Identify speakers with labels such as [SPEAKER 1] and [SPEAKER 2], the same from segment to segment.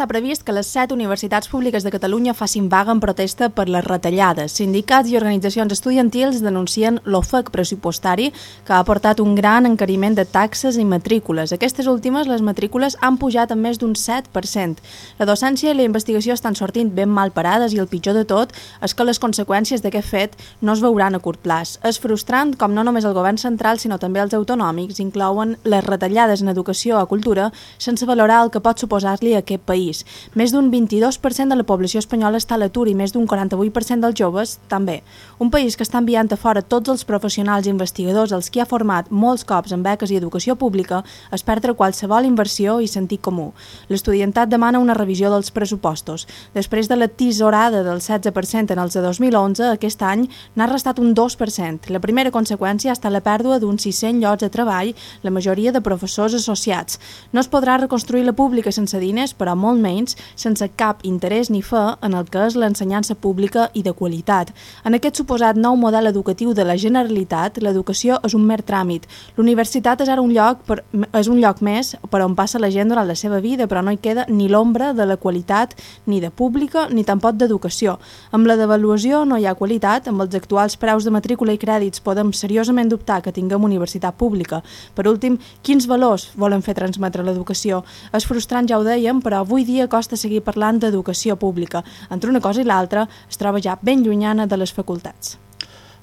[SPEAKER 1] Està previst que les set universitats públiques de Catalunya facin vaga en protesta per les retallades. Sindicats i organitzacions estudiantils denuncien l'ofec pressupostari que ha portat un gran encariment de taxes i matrícules. Aquestes últimes, les matrícules, han pujat en més d'un 7%. La docència i la investigació estan sortint ben mal parades i el pitjor de tot és que les conseqüències d'aquest fet no es veuran a curt plaç. És frustrant com no només el govern central sinó també els autonòmics inclouen les retallades en educació o cultura sense valorar el que pot suposar-li a aquest país. Més d'un 22% de la població espanyola està a l'atur i més d'un 48% dels joves també. Un país que està enviant a fora tots els professionals i investigadors els que ha format molts cops en beques i educació pública es perdre qualsevol inversió i sentit comú. L'estudiantat demana una revisió dels pressupostos. Després de la tisorada del 16% en els de 2011, aquest any n'ha restat un 2%. La primera conseqüència ha estat la pèrdua d'uns 600 llocs de treball, la majoria de professors associats. No es podrà reconstruir la pública sense diners, però molt menys, sense cap interès ni fe en el que és l'ensenyança pública i de qualitat. En aquest suposat nou model educatiu de la Generalitat, l'educació és un mer tràmit. L'universitat és ara un lloc, per, és un lloc més per on passa la gent durant la seva vida, però no hi queda ni l'ombra de la qualitat ni de pública ni tampoc d'educació. Amb la devaluació no hi ha qualitat, amb els actuals preus de matrícula i crèdits podem seriosament dubtar que tinguem universitat pública. Per últim, quins valors volen fer transmetre l'educació? És frustrant, ja ho dèiem, però avui dia costa seguir parlant d'educació pública. Entre una cosa i l'altra es troba ja ben llunyana de les facultats.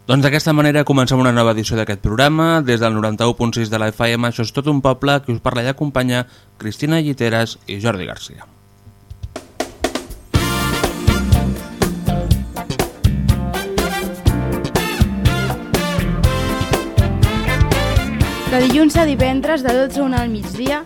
[SPEAKER 2] Doncs d'aquesta manera comencem una nova edició d'aquest programa. Des del 91.6 de la FM, això és tot un poble, que us parla i acompanya Cristina Lliteres i Jordi Garcia.
[SPEAKER 3] De dilluns a divendres, de 12 a 1 al migdia,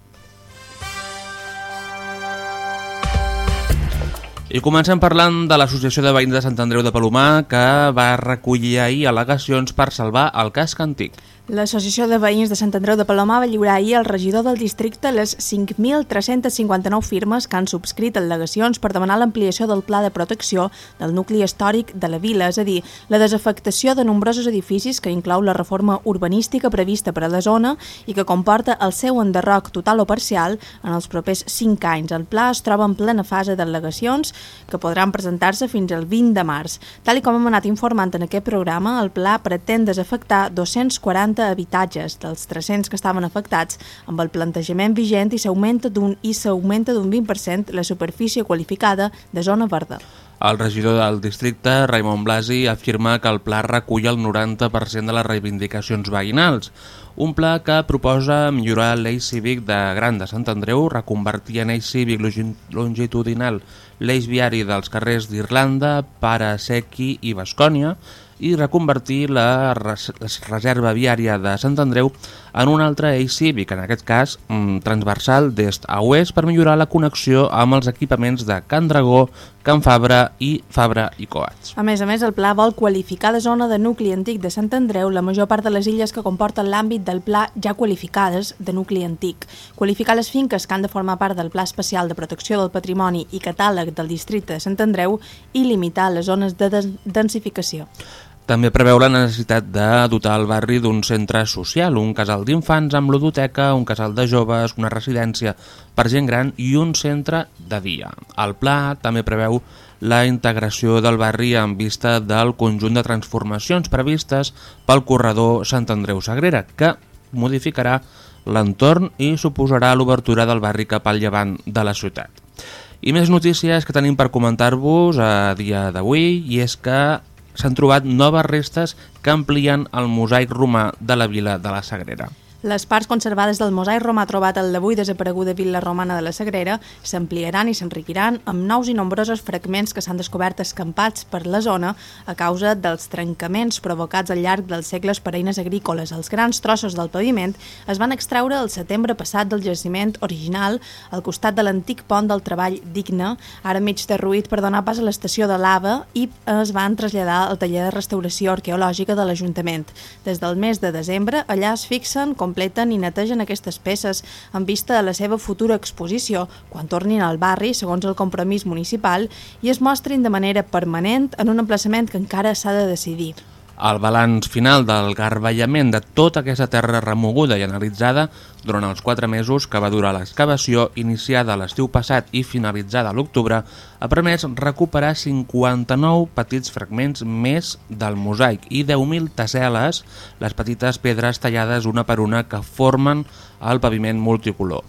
[SPEAKER 2] I comencem parlant de l'Associació de Veïns de Sant Andreu de Palomar que va recollir ahir al·legacions per salvar el casc antic.
[SPEAKER 1] L'Associació de Veïns de Sant Andreu de Palomar va lliurar ahir al regidor del districte les 5.359 firmes que han subscrit al·legacions per demanar l'ampliació del pla de protecció del nucli històric de la vila, és a dir, la desafectació de nombrosos edificis que inclou la reforma urbanística prevista per a la zona i que comporta el seu enderroc total o parcial en els propers 5 anys. El pla es troba en plena fase d'al·legacions que podran presentar-se fins al 20 de març. Tal com hem anat informant en aquest programa, el pla pretén desafectar 240 habitatges dels 300 que estaven afectats amb el plantejament vigent i s'augmenta d'un i s'augmenta d'un 20% la superfície qualificada de zona verda.
[SPEAKER 2] El regidor del districte, Raimon Blasi, afirma que el pla recull el 90% de les reivindicacions veïnals, un pla que proposa millorar l'eix cívic de Gran de Sant Andreu, reconvertir en eix cívic longitudinal l'eix viari dels carrers d'Irlanda, Pare, Sequi i Bascònia, i reconvertir la, res la reserva viària de Sant Andreu en un altre eix cívic, en aquest cas mm, transversal d'est a oest per millorar la connexió amb els equipaments de Can Dragó, Can Fabra i Fabra i Coats.
[SPEAKER 1] A més a més, el pla vol qualificar de zona de nucli antic de Sant Andreu la major part de les illes que comporten l'àmbit del pla ja qualificades de nucli antic. Qualificar les finques que han de formar part del Pla Especial de Protecció del Patrimoni i catàleg del districte de Sant Andreu i limitar les zones de densificació.
[SPEAKER 2] També preveu la necessitat de dotar el barri d'un centre social, un casal d'infants amb ludoteca, un casal de joves, una residència per gent gran i un centre de dia. El pla també preveu la integració del barri en vista del conjunt de transformacions previstes pel corredor Sant Andreu-Sagrera, que modificarà l'entorn i suposarà l'obertura del barri cap al llevant de la ciutat. I més notícies que tenim per comentar-vos a dia d'avui i és que s'han trobat noves restes que amplien el mosaic romà de la vila de la Sagrera.
[SPEAKER 1] Les parts conservades del mosaic romà trobat al d'avui desapareguda vila romana de la Sagrera s'ampliaran i s'enriquiran amb nous i nombrosos fragments que s'han descobert escampats per la zona a causa dels trencaments provocats al llarg dels segles per eines agrícoles. Els grans trossos del paviment es van extreure el setembre passat del jaciment original al costat de l'antic pont del treball digne, ara mig derruït per donar pas a l'estació de lava i es van traslladar al taller de restauració arqueològica de l'Ajuntament. Des del mes de desembre allà es fixen com completen i netegen aquestes peces en vista de la seva futura exposició quan tornin al barri segons el compromís municipal i es mostrin de manera permanent en un emplaçament que encara s'ha de decidir.
[SPEAKER 2] El balanç final del garballament de tota aquesta terra remoguda i analitzada durant els quatre mesos que va durar l'excavació iniciada l'estiu passat i finalitzada a l'octubre ha permès recuperar 59 petits fragments més del mosaic i 10.000 tasseles, les petites pedres tallades una per una que formen el paviment multicolor.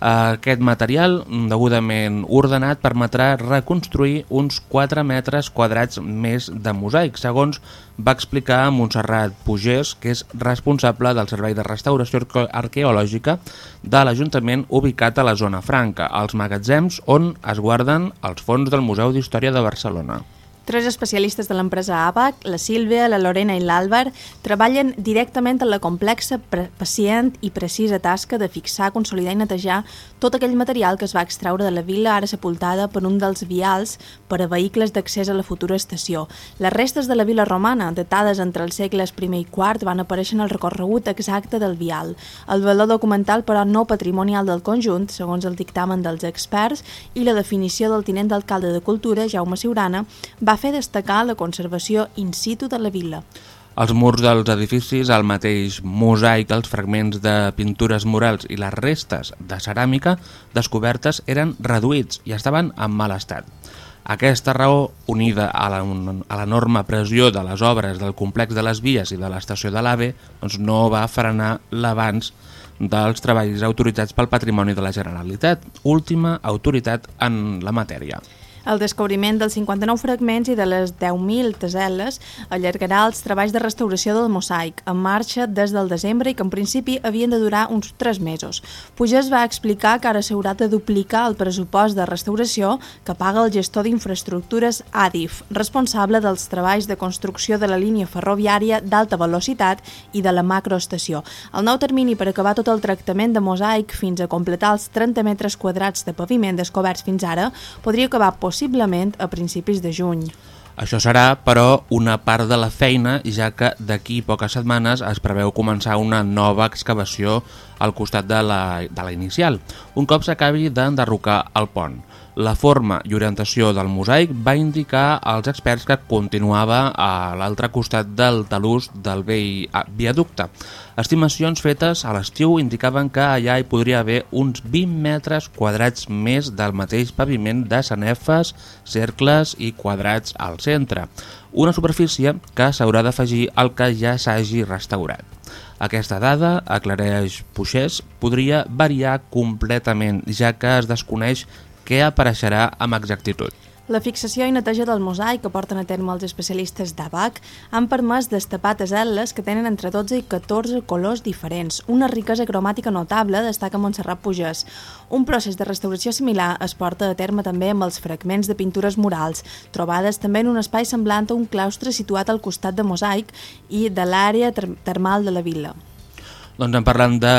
[SPEAKER 2] Aquest material, degudament ordenat, permetrà reconstruir uns 4 metres quadrats més de mosaic, segons va explicar Montserrat Pugés, que és responsable del Servei de Restauració Arqueològica de l'Ajuntament ubicat a la zona franca, als magatzems on es guarden els fons del Museu d'Història de Barcelona.
[SPEAKER 1] Tres especialistes de l'empresa ABAC, la Sílvia, la Lorena i l'Àlvar, treballen directament en la complexa, pacient i precisa tasca de fixar, consolidar i netejar tot aquell material que es va extraure de la vila ara sepultada per un dels vials per a vehicles d'accés a la futura estació. Les restes de la vila romana, datades entre els segles I i IV, van aparèixer en el recorregut exacte del vial. El valor documental, però no patrimonial del conjunt, segons el dictamen dels experts, i la definició del tinent d'alcalde de Cultura, Jaume Siurana, va fer destacar la conservació in situ de la vila.
[SPEAKER 2] Els murs dels edificis, el mateix mosaic, els fragments de pintures murals i les restes de ceràmica descobertes eren reduïts i estaven en mal estat. Aquesta raó, unida a l'enorme pressió de les obres del complex de les vies i de l'estació de l'AVE, doncs no va frenar l'abans dels treballs autoritzats pel Patrimoni de la Generalitat, última autoritat en la matèria.
[SPEAKER 1] El descobriment dels 59 fragments i de les 10.000 tesel·les allargarà els treballs de restauració del mosaic, en marxa des del desembre i que en principi havien de durar uns 3 mesos. Puigés va explicar que ara s'haurà de duplicar el pressupost de restauració que paga el gestor d'infraestructures ADIF, responsable dels treballs de construcció de la línia ferroviària d'alta velocitat i de la macroestació. El nou termini per acabar tot el tractament de mosaic fins a completar els 30 metres quadrats de paviment descoberts fins ara podria acabar possiblement possiblement a principis de juny.
[SPEAKER 2] Això serà, però, una part de la feina, ja que d'aquí poques setmanes es preveu començar una nova excavació al costat de la, de la inicial, un cop s'acabi d'enderrocar el pont. La forma i orientació del mosaic va indicar als experts que continuava a l'altre costat del talús del vell ah, viaducte. Estimacions fetes a l'estiu indicaven que allà hi podria haver uns 20 metres quadrats més del mateix paviment de sanefes, cercles i quadrats al centre, una superfície que s'haurà d'afegir al que ja s'hagi restaurat. Aquesta dada, aclareix Puixés, podria variar completament, ja que es desconeix què apareixerà amb exactitud.
[SPEAKER 1] La fixació i neteja del mosaic que porten a terme els especialistes d'ABAC han permès destapar tesel·les que tenen entre 12 i 14 colors diferents. Una riquesa cromàtica notable destaca Montserrat Pujès. Un procés de restauració similar es porta a terme també amb els fragments de pintures murals, trobades també en un espai semblant a un claustre situat al costat de mosaic i de l'àrea termal de la vila.
[SPEAKER 2] Doncs en parlant de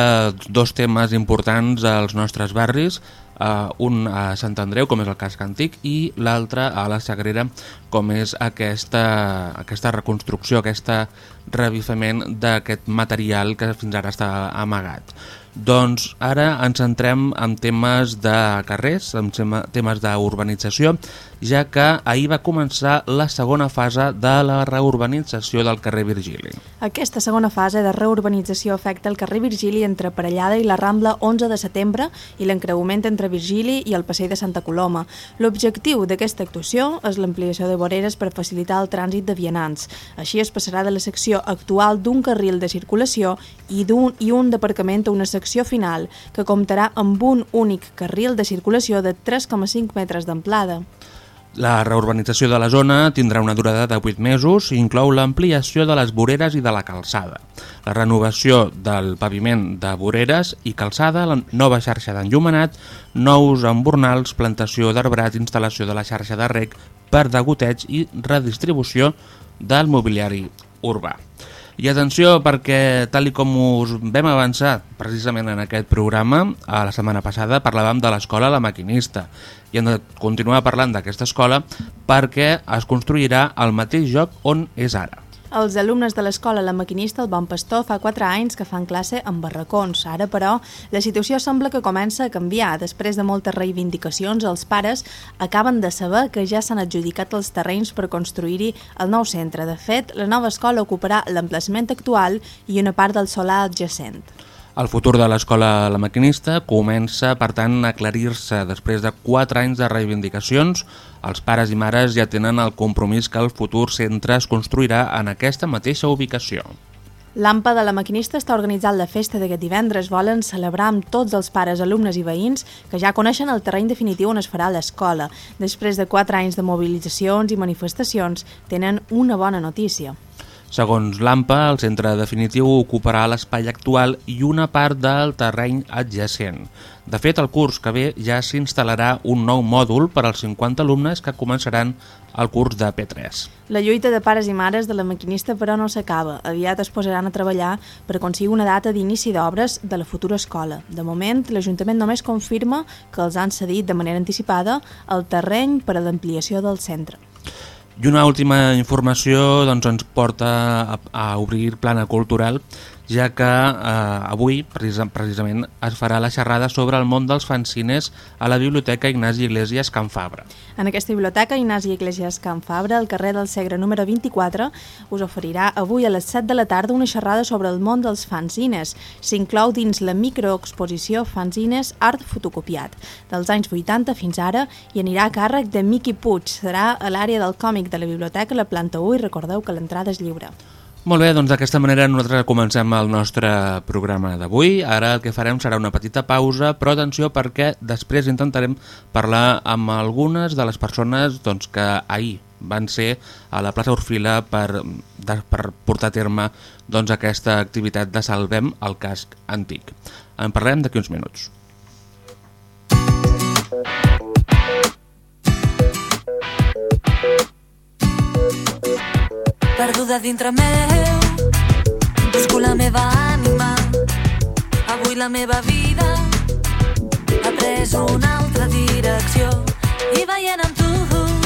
[SPEAKER 2] dos temes importants als nostres barris, uh, un a Sant Andreu, com és el casc antic, i l'altre a la Sagrera, com és aquesta, aquesta reconstrucció, aquest revifament d'aquest material que fins ara està amagat. Doncs ara ens centrem en temes de carrers, en temes d'urbanització, ja que ahir va començar la segona fase de la reurbanització del carrer Virgili.
[SPEAKER 1] Aquesta segona fase de reurbanització afecta el carrer Virgili entre Parellada i la Rambla 11 de setembre i l'encreuament entre Virgili i el Passeig de Santa Coloma. L'objectiu d'aquesta actuació és l'ampliació de voreres per facilitar el trànsit de vianants. Així es passarà de la secció actual d'un carril de circulació i, un, i un d'aparcament a una secció final, que comptarà amb un únic carril de circulació de 3,5 metres d'amplada.
[SPEAKER 2] La reurbanització de la zona tindrà una durada de 8 mesos i inclou l'ampliació de les voreres i de la calçada, la renovació del paviment de voreres i calçada, la nova xarxa d'enllumenat, nous embornals, plantació d'arbrat, instal·lació de la xarxa de rec per degoteig i redistribució del mobiliari urbà. I atenció perquè, tal i com us vam avançar precisament en aquest programa, a la setmana passada parlàvem de l'escola La Maquinista i hem de continuar parlant d'aquesta escola perquè es construirà el mateix joc on és ara.
[SPEAKER 1] Els alumnes de l'escola La Maquinista El Bon Pastor fa 4 anys que fan classe en barracons. Ara, però, la situació sembla que comença a canviar. Després de moltes reivindicacions, els pares acaben de saber que ja s'han adjudicat els terrenys per construir-hi el nou centre. De fet, la nova escola ocuparà l'emplaçament actual i una part del solar adjacent.
[SPEAKER 2] El futur de l'escola La Maquinista comença, per tant, a aclarir-se. Després de 4 anys de reivindicacions, els pares i mares ja tenen el compromís que el futur centre es construirà en aquesta mateixa ubicació.
[SPEAKER 1] L'AMPA de la Maquinista està organitzant la festa d'aquest divendres. Volen celebrar amb tots els pares, alumnes i veïns que ja coneixen el terreny definitiu on es farà l'escola. Després de 4 anys de mobilitzacions i manifestacions, tenen una bona notícia.
[SPEAKER 2] Segons l'AMPA, el centre definitiu ocuparà l'espai actual i una part del terreny adjacent. De fet, el curs que ve ja s'instal·larà un nou mòdul per als 50 alumnes que començaran el curs de P3.
[SPEAKER 1] La lluita de pares i mares de la maquinista, però, no s'acaba. Aviat es posaran a treballar per aconseguir una data d'inici d'obres de la futura escola. De moment, l'Ajuntament només confirma que els han cedit de manera anticipada el terreny per a l'ampliació del centre.
[SPEAKER 2] I una última informació doncs, ens porta a, a obrir plana cultural ja que eh, avui precisament es farà la xerrada sobre el món dels fanzines a la Biblioteca Ignasi Iglesias Can Fabra.
[SPEAKER 1] En aquesta biblioteca Ignasi Iglesias Can Fabra, al carrer del Segre número 24, us oferirà avui a les 7 de la tarda una xerrada sobre el món dels fanzines. S'inclou dins la microexposició Fanzines Art Fotocopiat, dels anys 80 fins ara, i anirà a càrrec de Miqui Puig. Serà a l'àrea del còmic de la biblioteca, la planta 1, i recordeu que l'entrada és lliure.
[SPEAKER 2] Molt bé, doncs d'aquesta manera nosaltres comencem el nostre programa d'avui. Ara el que farem serà una petita pausa, però atenció perquè després intentarem parlar amb algunes de les persones doncs, que ahir van ser a la plaça Orfila per, de, per portar a terme doncs, aquesta activitat de Salvem el casc antic. En parlem d'aquí uns minuts.
[SPEAKER 4] Perduda dintre meu. Busco la meva ànima avui la meva vida. Ha pres una altra direcció. I veient amb tu,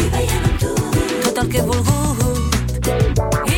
[SPEAKER 4] I veient amb tu tot el que he volgut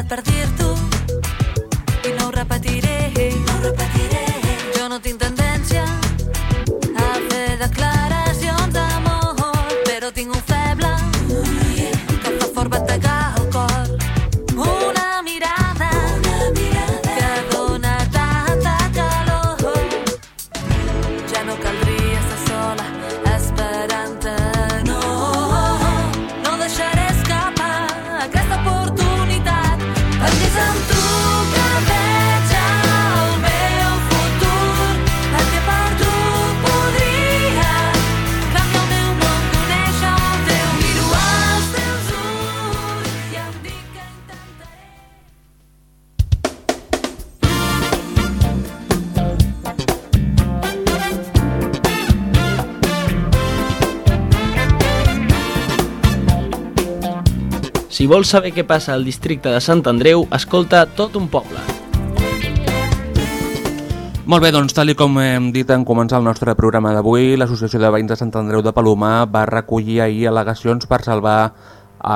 [SPEAKER 4] he esperat
[SPEAKER 5] vols saber què passa al districte de Sant Andreu, escolta tot un poble.
[SPEAKER 2] Molt bé, doncs tal com hem dit en començar el nostre programa d'avui, l'Associació de Veïns de Sant Andreu de Palomar va recollir ahir al·legacions per salvar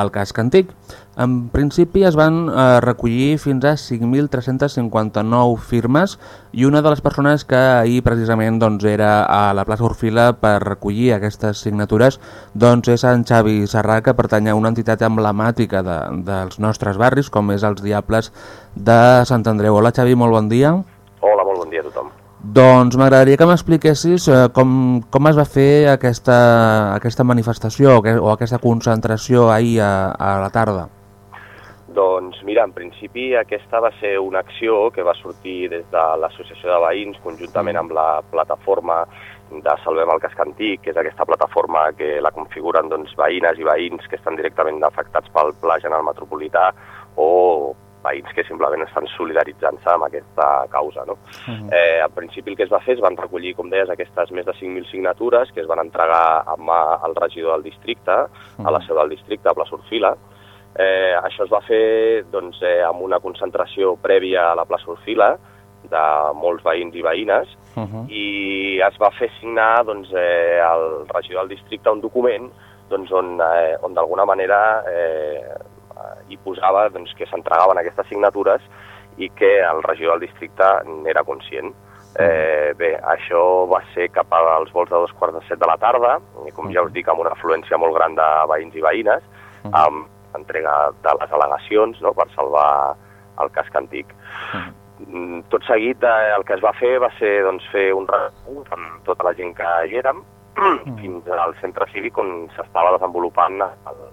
[SPEAKER 2] el casc antic. En principi es van eh, recollir fins a 5.359 firmes i una de les persones que ahir precisament doncs, era a la plaça Orfila per recollir aquestes signatures doncs, és en Xavi Serrà, que pertany a una entitat emblemàtica de, dels nostres barris, com és els Diables de Sant Andreu. Hola Xavi, molt bon dia.
[SPEAKER 6] Hola, molt bon dia a tothom.
[SPEAKER 2] Doncs m'agradaria que m'expliquessis eh, com, com es va fer aquesta, aquesta manifestació o, que, o aquesta concentració ahir a, a la tarda.
[SPEAKER 6] Doncs mira, en principi aquesta va ser una acció que va sortir des de l'Associació de Veïns conjuntament amb la plataforma de Salvem el Casc Antic, que és aquesta plataforma que la configuren doncs, veïnes i veïns que estan directament afectats pel Pla General Metropolità o veïns que simplement estan solidaritzant-se amb aquesta causa. No? Uh -huh. eh, en principi el que es va fer es van recollir, com deies, aquestes més de 5.000 signatures que es van entregar a mà al regidor del districte, uh -huh. a la seu del districte, a Plaça Orfila. Eh, això es va fer doncs, eh, amb una concentració prèvia a la plaça Orfila de molts veïns i veïnes uh -huh. i es va fer signar doncs, eh, al regidor del districte un document doncs, on, eh, on d'alguna manera eh, hi posava doncs, que s'entregaven aquestes signatures i que el regidor del districte n'era conscient. Eh, bé, això va ser cap als vols de dos quarts de set de la tarda, i com ja us dic, amb una afluència molt gran de veïns i veïnes, amb entrega de les al·legacions no?, per salvar el casc antic. Mm, Tot seguit eh, el que es va fer va ser doncs, fer un recull amb tota la gent que hi érem fins al centre cívic on s'estava desenvolupant el,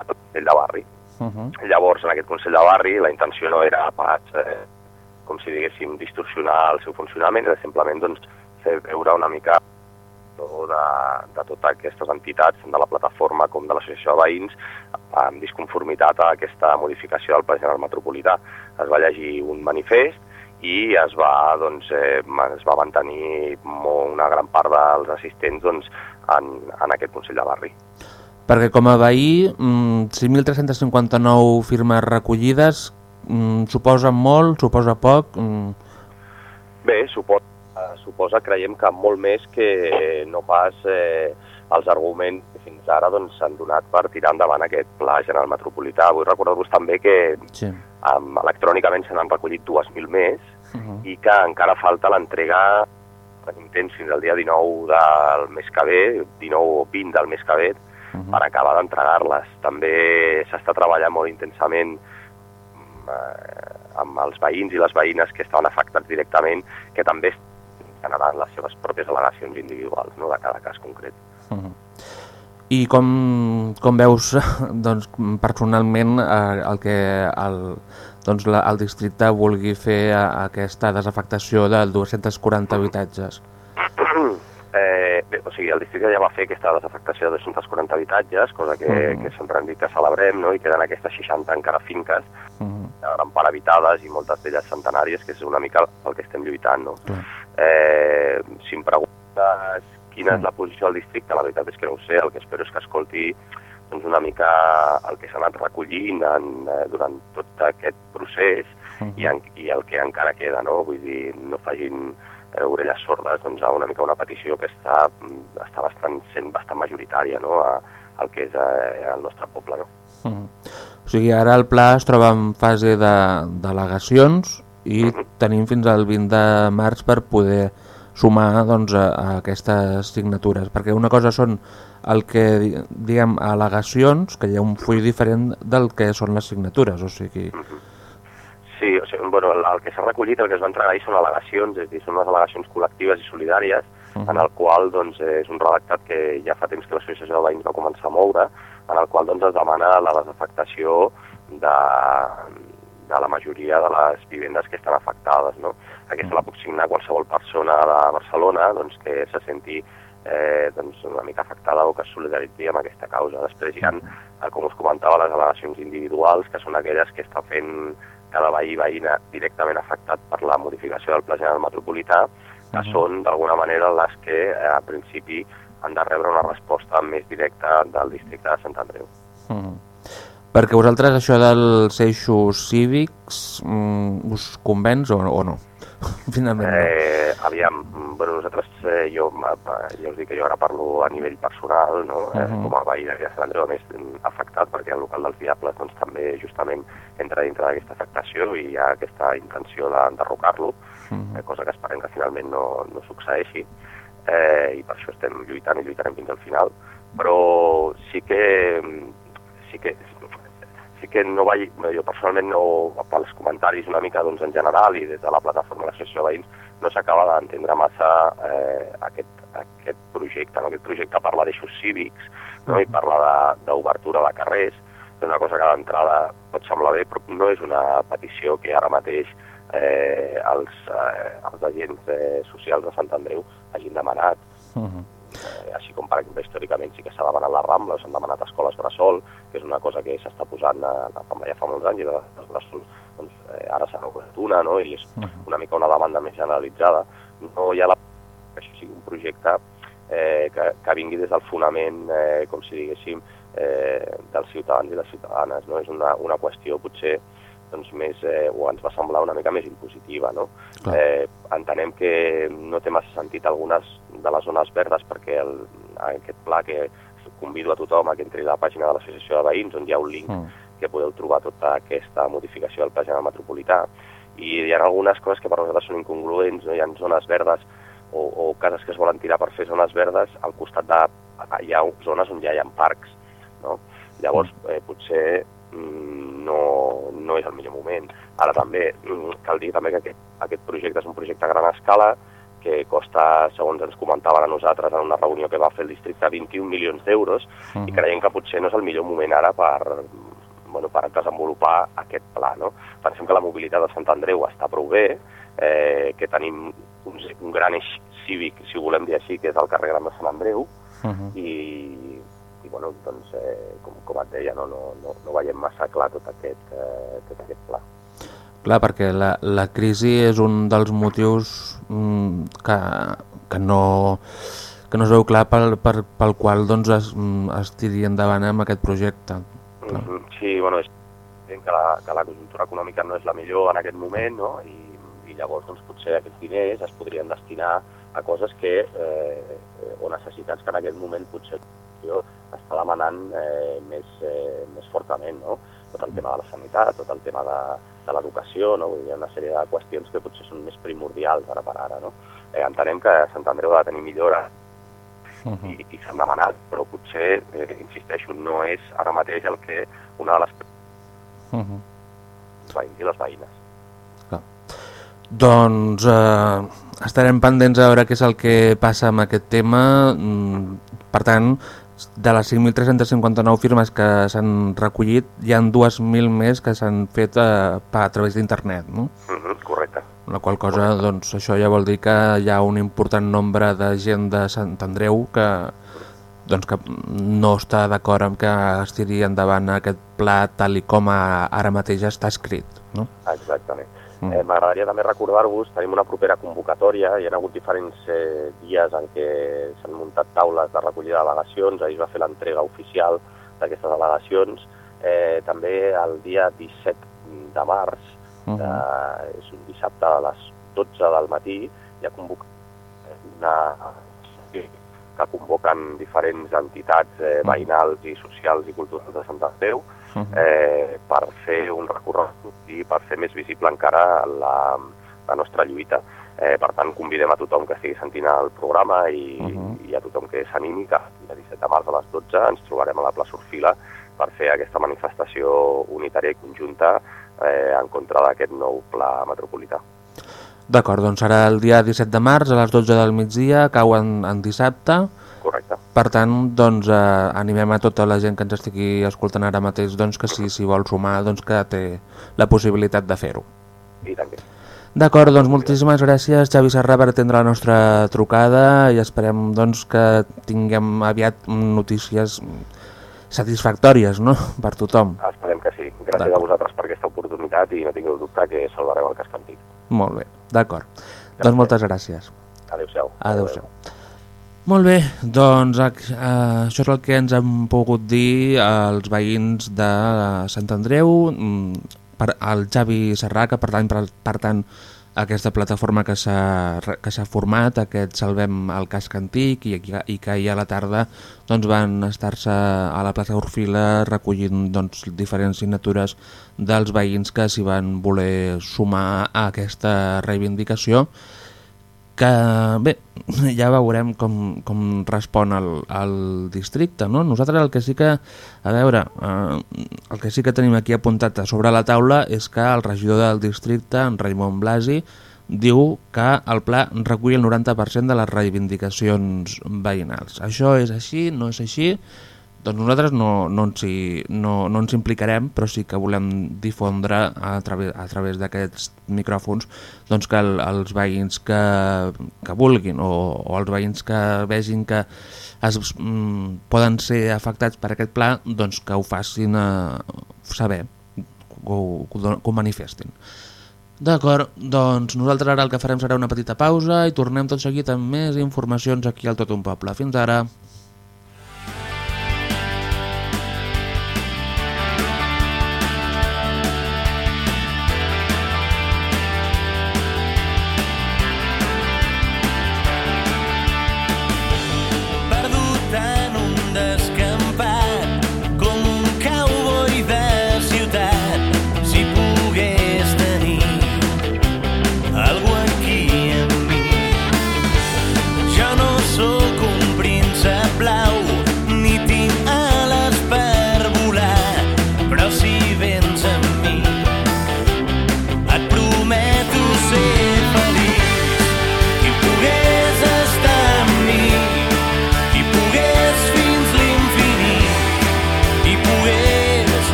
[SPEAKER 6] el Consell de Barri.
[SPEAKER 2] Uh -huh.
[SPEAKER 6] Llavors, en aquest Consell de Barri, la intenció no era pas, eh, com si diguéssim, distorsionar el seu funcionament, era simplement doncs, fer veure una mica de, de totes aquestes entitats, tant de la plataforma com de l'associació de veïns, amb disconformitat a aquesta modificació del Pla General Metropolità. Es va llegir un manifest i es va, doncs, eh, es va mantenir molt, una gran part dels assistents doncs, en, en aquest Consell de Barri.
[SPEAKER 2] Perquè com a veí, mm, 5.359 firmes recollides mm, suposa molt, suposa poc... Mm.
[SPEAKER 6] Bé, suposa, suposa, creiem que molt més que no pas eh, els arguments que fins ara doncs, s'han doncs, donat per tirar endavant aquest pla general metropolità. Vull recordar-vos també que
[SPEAKER 2] Sí.
[SPEAKER 6] um, electrònicament se n'han recollit 2.000 més
[SPEAKER 2] Uh -huh.
[SPEAKER 6] i que encara falta l'entrega tenim temps fins al dia 19 del mes que ve, 19 o 20 del mes que ve,
[SPEAKER 2] Uh -huh.
[SPEAKER 6] per acabar d'entregar-les. També s'està treballant molt intensament eh, amb els veïns i les veïnes que estaven afectats directament, que també generant les seves pròpies al·legacions individuals no, de cada cas concret.
[SPEAKER 2] Uh -huh. I com, com veus doncs, personalment eh, el que el, doncs, la, el districte vulgui fer a, aquesta desafectació de 240 habitatges?
[SPEAKER 6] eh, bé, o sigui, el districte ja va fer aquesta desafectació de 240 habitatges, cosa que,
[SPEAKER 2] Mhm.
[SPEAKER 6] que sempre hem dit que celebrem, no? i queden aquestes 60 encara finques,
[SPEAKER 2] Uh -huh.
[SPEAKER 6] de gran part habitades i moltes d'elles centenàries, que és una mica el que estem lluitant. No?
[SPEAKER 2] Clar.
[SPEAKER 6] Eh, si em preguntes quina
[SPEAKER 2] Mm.
[SPEAKER 6] és la posició del districte, la veritat és que no ho sé, el que espero és que escolti doncs, una mica el que s'ha anat recollint en, eh, durant tot aquest procés
[SPEAKER 2] Mhm.
[SPEAKER 6] i, en, i el que encara queda, no? Vull dir, no facin eh, orelles sordes doncs, a una mica una petició que està, mm, està bastant, sent bastant majoritària no? a, al que és eh, el nostre poble. No?
[SPEAKER 2] -huh. O sigui, ara el pla es troba en fase de delegacions i tenim fins al 20 de març per poder sumar doncs, a, a aquestes signatures, perquè una cosa són el que di- diguem al·legacions, que hi ha un full diferent del que són les signatures, o sigui...
[SPEAKER 6] Sí, o sigui, bueno, el, el que s'ha recollit, el que es va entregar ahir són al·legacions, és dir, són unes al·legacions col·lectives i solidàries,
[SPEAKER 2] Mhm.
[SPEAKER 6] en el qual doncs, és un redactat que ja fa temps que l'associació de veïns va començar a moure, en el qual doncs, es demana la desafectació de, de la majoria de les vivendes que estan afectades. No? Aquesta la puc signar qualsevol persona de Barcelona doncs, que se senti eh, doncs, una mica afectada o que es solidaritzi amb aquesta causa. Després hi ha, eh, com us comentava, les al·legacions individuals, que són aquelles que està fent cada veí i veïna directament afectat per la modificació del Pla General Metropolità, que
[SPEAKER 2] Mhm.
[SPEAKER 6] són d'alguna manera les que eh, a principi han de rebre una resposta més directa del districte de Sant Andreu.
[SPEAKER 2] Uh -huh. Perquè vosaltres això dels eixos cívics mm, us convenç o, o no? Finalment no.
[SPEAKER 6] Eh, aviam, mm, bueno, nosaltres, eh, jo, ja us dic que jo ara parlo a nivell personal, no? eh,
[SPEAKER 2] Mhm.
[SPEAKER 6] com a veí de Sant Andreu, a més mm, afectat perquè el local dels Diables doncs, també justament entra dintre d'aquesta afectació i hi ha aquesta intenció d'enderrocar-lo,
[SPEAKER 2] Mhm.
[SPEAKER 6] eh, cosa que esperem que finalment no, no succeeixi eh, i per això estem lluitant i lluitarem fins al final, però sí que sí que sí que no vaig, jo personalment no, pels comentaris una mica doncs, en general i des de la plataforma de l'associació de veïns no s'acaba d'entendre massa eh, aquest, aquest projecte. No? Aquest projecte parla d'eixos cívics no? i parla de- d'obertura de, de carrers, és una cosa que d'entrada pot semblar bé, però no és una petició que ara mateix eh, els, eh, els agents eh, socials de Sant Andreu hagin demanat. Uh -huh. Eh, així com, per exemple, històricament sí que s'ha demanat la Rambla, s'han demanat escoles bressol, que és una cosa que s'està posant a la Rambla ja fa molts anys, i les bressol doncs, eh, ara s'ha obert una, no? i és una mica una demanda més generalitzada. No hi ha la... que això sigui un projecte eh, que, que vingui des del fonament, eh, com si diguéssim, eh, dels ciutadans i les ciutadanes. No? És una, una qüestió potser doncs, més, eh, o ens va semblar una mica més impositiva. No? Eh, entenem que no té massa sentit algunes de les zones verdes perquè el, aquest pla que convido a tothom a que entri a la pàgina de l'Associació de Veïns on hi ha un link mm. que podeu trobar tota aquesta modificació del Pla General Metropolità i hi ha algunes coses que per nosaltres són incongruents, no? hi ha zones verdes o, o cases que es volen tirar per fer zones verdes al costat de... hi ha zones on ja hi ha parcs, no? Llavors, eh, potser mm, no, no és el millor moment. Ara també, mm, cal dir també que aquest, aquest projecte és un projecte a gran escala, que costa, segons ens comentaven a nosaltres en una reunió que va fer el districte, 21 milions d'euros, uh -huh. i creiem que potser no és el millor moment ara per, bueno, per desenvolupar aquest pla. No? Pensem que la mobilitat de Sant Andreu està prou bé, eh, que tenim un, un gran eix cívic, si ho volem dir així, que és el carrer Gran de Sant Andreu, uh -huh. i, i bueno, doncs, eh, com, com et deia, no, no, no, no veiem massa clar tot aquest, eh, tot aquest pla.
[SPEAKER 2] Clar, perquè la, la crisi és un dels motius mm, que, que, no, que no es veu clar pel, per, pel qual doncs, es, mm, es tiri endavant amb aquest projecte.
[SPEAKER 6] Mm -hmm. Sí, bueno, és que la, que la conjuntura econòmica no és la millor en aquest moment no? I, i llavors doncs, potser aquests diners es podrien destinar a coses que, eh, o necessitats que en aquest moment potser està demanant eh, més, eh, més fortament, no? tot el tema de la sanitat, tot el tema de, de l'educació, no? Vull dir, una sèrie de qüestions que potser són més primordials ara per ara. No? Eh, entenem que Sant Andreu ha de tenir millora uh -huh. i, i s'han demanat, però potser, eh, insisteixo, no és ara mateix el que una de les uh -huh. veïns i les veïnes.
[SPEAKER 2] Clar. Doncs eh, estarem pendents a veure què és el que passa amb aquest tema. Mm, per tant, de les 5.359 firmes que s'han recollit, hi han 2.000 més que s'han fet a, eh, a través d'internet, no?
[SPEAKER 6] Mhm, -huh, correcte.
[SPEAKER 2] La qual cosa, correcte. doncs, això ja vol dir que hi ha un important nombre de gent de Sant Andreu que, doncs, que no està d'acord amb que es tiri endavant aquest pla tal i com ara mateix està escrit, no?
[SPEAKER 6] Exactament. Mm. Eh, M'agradaria també recordar-vos, tenim una propera convocatòria, hi ha hagut diferents eh, dies en què s'han muntat taules de recollida de delegacions, ahir es va fer l'entrega oficial d'aquestes delegacions. Eh, també el dia 17 de març, -huh. eh, és un dissabte a les 12 del matí, hi ha convocat una que convoquen diferents entitats eh, veïnals i socials i culturals de Sant Andreu, uh -huh. eh, per fer un recorregut i per fer més visible encara la, la nostra lluita. Eh, per tant, convidem a tothom que estigui sentint el programa i, uh -huh. i a tothom que s'animi que el 17 de març a les 12 ens trobarem a la plaça Orfila per fer aquesta manifestació unitària i conjunta eh, en contra d'aquest nou pla metropolità.
[SPEAKER 2] D'acord, doncs serà el dia 17 de març a les 12 del migdia, cau en, dissabte. Per tant, doncs, eh, animem a tota la gent que ens estigui escoltant ara mateix doncs, que si s'hi vol sumar doncs, que té la possibilitat de fer-ho.
[SPEAKER 6] I tant
[SPEAKER 2] D'acord, doncs moltíssimes gràcies Xavi Serra per atendre la nostra trucada i esperem doncs, que tinguem aviat notícies satisfactòries no? per tothom.
[SPEAKER 6] Esperem que sí. Gràcies a vosaltres per aquesta oportunitat i no tingueu dubte que salvarem el casc antic.
[SPEAKER 2] Molt bé, d'acord. Doncs moltes gràcies.
[SPEAKER 6] Adéu-siau.
[SPEAKER 2] Adéu-siau. Adéu molt bé, doncs eh, això és el que ens han pogut dir els veïns de Sant Andreu, mm, per, el Javi Serrà, que per tant, per, per tant aquesta plataforma que s'ha format, aquest Salvem el casc antic, i, i que ahir a la tarda doncs, van estar-se a la plaça Orfila recollint doncs, diferents signatures dels veïns que s'hi van voler sumar a aquesta reivindicació que bé, ja veurem com, com respon el, el districte. No? Nosaltres el que sí que, a veure, eh, el que sí que tenim aquí apuntat sobre la taula és que el regidor del districte, en Raimon Blasi, diu que el pla recull el 90% de les reivindicacions veïnals. Això és així, no és així? Doncs nosaltres no, no, ens, hi, no, no ens implicarem, però sí que volem difondre a través, a través d'aquests micròfons doncs que el, els veïns que, que vulguin o, o els veïns que vegin que es, mm, poden ser afectats per aquest pla, doncs que ho facin eh, saber, que ho, que ho manifestin. D'acord, doncs nosaltres ara el que farem serà una petita pausa i tornem tot seguit amb més informacions aquí al Tot un Poble. Fins ara!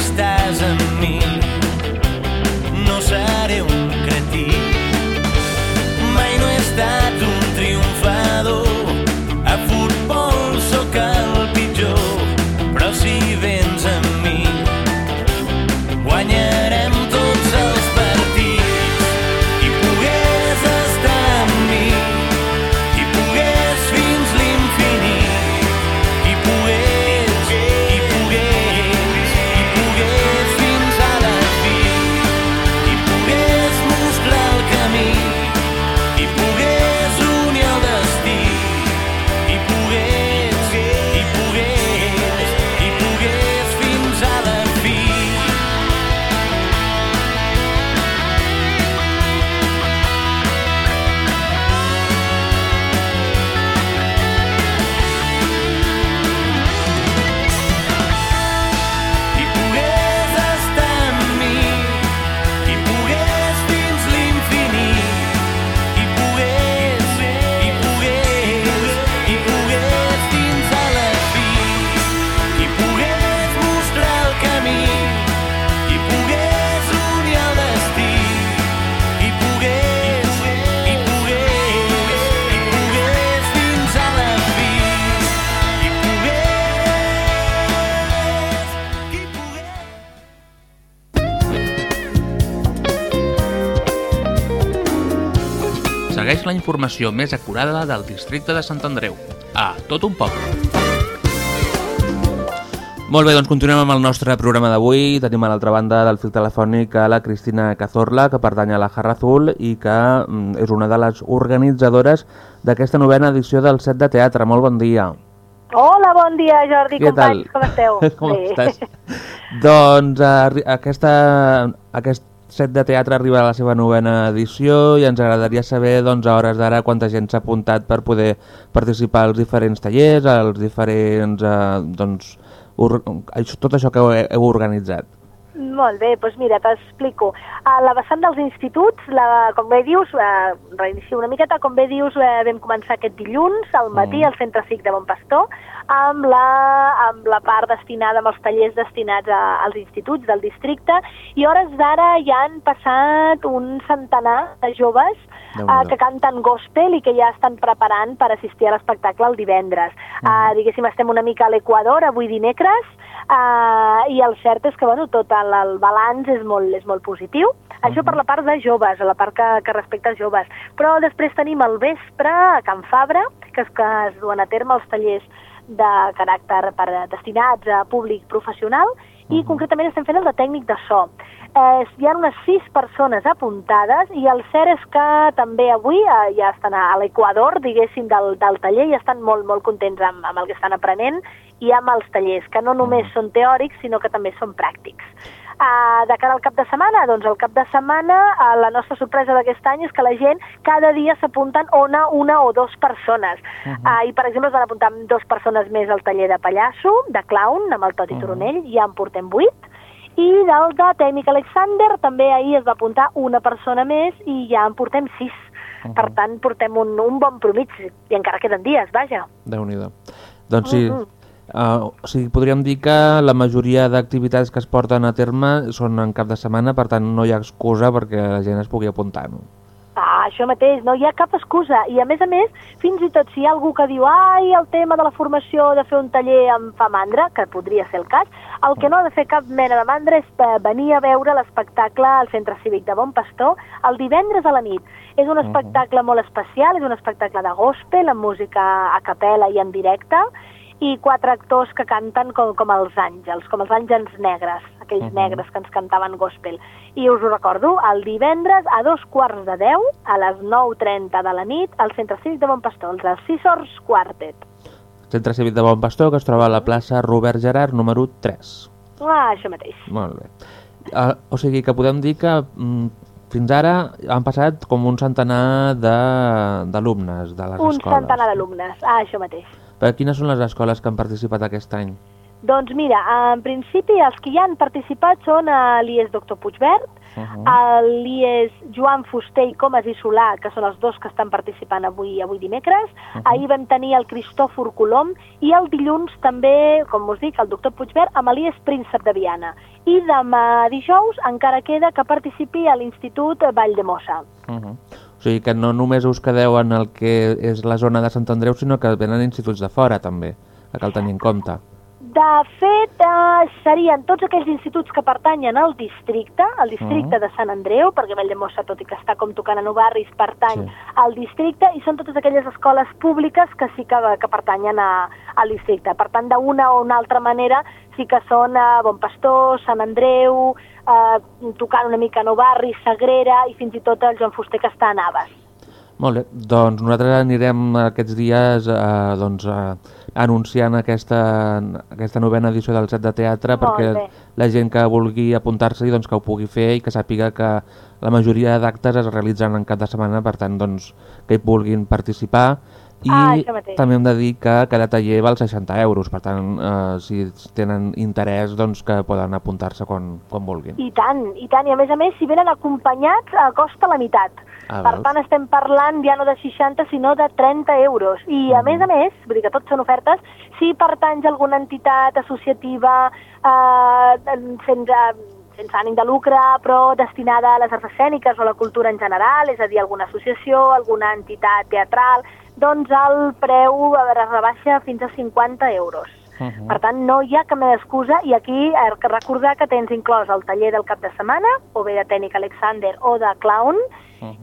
[SPEAKER 7] Però
[SPEAKER 2] informació més acurada del districte de Sant Andreu. A tot un poble. Molt bé, doncs continuem amb el nostre programa d'avui. Tenim a l'altra banda del fil telefònic a la Cristina Cazorla, que pertany a la Jarra Azul i que mm, és una de les organitzadores d'aquesta novena edició del set de teatre. Molt bon dia.
[SPEAKER 8] Hola, bon dia, Jordi,
[SPEAKER 2] Què tal?
[SPEAKER 8] companys, com esteu?
[SPEAKER 2] Com
[SPEAKER 8] Bé.
[SPEAKER 2] estàs? doncs arri- aquesta, aquest set de teatre arriba a la seva novena edició i ens agradaria saber doncs, a hores d'ara quanta gent s'ha apuntat per poder participar als diferents tallers, als diferents... Eh, doncs, tot això que heu, heu organitzat.
[SPEAKER 8] Molt bé, doncs mira, t'explico. A la vessant dels instituts, la, com bé dius, eh, reinicio una miqueta, com bé dius, eh, vam començar aquest dilluns al matí
[SPEAKER 2] Mm.
[SPEAKER 8] al Centre CIC de Bon Pastor, amb la, amb la part destinada, amb els tallers destinats a, als instituts del districte, i hores d'ara ja han passat un centenar de joves eh, que canten gospel i que ja estan preparant per assistir a l'espectacle el divendres. Uh, diguéssim, estem una mica a l'Equador, avui dimecres, uh, i el cert és que bueno, tot el, el balanç és molt, és molt positiu. Això per la part de joves, a la part que, que respecta als joves. Però després tenim el vespre a Can Fabra, que és que es duen a terme els tallers de caràcter per, destinats a públic professional i concretament estem fent el de tècnic de so. Eh, hi ha unes sis persones apuntades i el cert és que també avui eh, ja estan a, l'equador, diguéssim, del, del taller i estan molt, molt contents amb, amb el que estan aprenent i amb els tallers, que no només són teòrics, sinó que també són pràctics. Uh, de cara al cap de setmana, doncs el cap de setmana uh, la nostra sorpresa d'aquest any és que la gent cada dia s'apunten una, una o dos persones. Uh -huh. uh, I per exemple es van apuntar dos persones més al taller de pallasso, de clown, amb el Toti uh -huh. Turonell, ja en portem vuit, i del de tècnic Alexander també ahir es va apuntar una persona més i ja en portem sis. Uh -huh. Per tant, portem un, un bon promig i encara queden dies, vaja.
[SPEAKER 2] Déu-n'hi-do. Doncs sí,
[SPEAKER 8] Uh -huh.
[SPEAKER 2] Uh, o sigui, podríem dir que la majoria d'activitats que es porten a terme són en cap de setmana, per tant no hi ha excusa perquè la gent es pugui apuntar, no?
[SPEAKER 8] Ah, això mateix, no hi ha cap excusa. I a més a més, fins i tot si hi ha algú que diu ai, el tema de la formació de fer un taller em fa mandra, que podria ser el cas, el que no ha de fer cap mena de mandra és eh, venir a veure l'espectacle al Centre Cívic de Bon Pastor el divendres a la nit. És un espectacle molt especial, és un espectacle de gospel, amb música a capella i en directe, i quatre actors que canten com, com els àngels, com els àngels negres, aquells uh -huh. negres que ens cantaven gospel. I us ho recordo, el divendres a dos quarts de deu, a les 9.30 de la nit, al Centre Cívic de Bon Pastor, els Scissors Quartet.
[SPEAKER 2] Centre Cívic de Bon Pastor, que es troba a la plaça Robert Gerard, número 3.
[SPEAKER 8] Ah, això mateix.
[SPEAKER 2] Molt bé. Uh, o sigui que podem dir que mm, fins ara han passat com un centenar d'alumnes de, de les
[SPEAKER 8] Un
[SPEAKER 2] escoles.
[SPEAKER 8] centenar d'alumnes, ah, això mateix.
[SPEAKER 2] Per quines són les escoles que han participat aquest any?
[SPEAKER 8] Doncs mira, en principi els que hi han participat són l'IES Doctor Puigverd,
[SPEAKER 2] Uh -huh.
[SPEAKER 8] l'IES Joan Fuster i Comas i Solà, que són els dos que estan participant avui avui dimecres.
[SPEAKER 2] Mhm.
[SPEAKER 8] Ahir vam tenir el Cristòfor Colom i el dilluns també, com us dic, el doctor Puigverd amb l'IES Príncep de Viana. I demà dijous encara queda que participi a l'Institut Valldemossa.
[SPEAKER 2] Uh -huh. O sigui que no només us quedeu en el que és la zona de Sant Andreu, sinó que venen instituts de fora també, que cal tenir en compte.
[SPEAKER 8] De fet, eh, serien tots aquells instituts que pertanyen al districte, al districte
[SPEAKER 2] Mhm.
[SPEAKER 8] de Sant Andreu, perquè Valldemossa, tot i que està com tocant a Nou Barris, pertany
[SPEAKER 2] Sí.
[SPEAKER 8] al districte, i són totes aquelles escoles públiques que sí que, que pertanyen a, al districte. Per tant, d'una o una altra manera, sí que són a Bon Pastor, Sant Andreu, eh, tocant una mica Nou Barris, Sagrera, i fins i tot el Joan Fuster, que està a Navas.
[SPEAKER 2] Molt bé, doncs nosaltres anirem aquests dies eh, doncs, eh, anunciant aquesta, aquesta novena edició del set de teatre
[SPEAKER 8] Molt
[SPEAKER 2] perquè
[SPEAKER 8] bé.
[SPEAKER 2] la gent que vulgui apuntar-s'hi doncs, que ho pugui fer i que sàpiga que la majoria d'actes es realitzen en cap de setmana, per tant doncs, que hi vulguin participar i
[SPEAKER 8] Ah,
[SPEAKER 2] també hem de dir que cada taller val 60 euros, per tant eh, si tenen interès doncs, que poden apuntar-se quan, quan vulguin.
[SPEAKER 8] I tant, i tant, i a més a més, si venen acompanyats, eh, costa la meitat.
[SPEAKER 2] Ah,
[SPEAKER 8] per
[SPEAKER 2] veus?
[SPEAKER 8] tant, estem parlant ja no de 60, sinó de 30 euros. I, a més a més, vull dir que tots són ofertes, si pertanys a alguna entitat associativa eh, sense, sense ànim de lucre, però destinada a les arts escèniques o a la cultura en general, és a dir, alguna associació, alguna entitat teatral, doncs el preu es rebaixa fins a 50 euros.
[SPEAKER 2] Mhm.
[SPEAKER 8] Per tant, no hi ha cap mena d'excusa i aquí eh, recordar que tens inclòs el taller del cap de setmana, o bé de tècnic Alexander o de clown,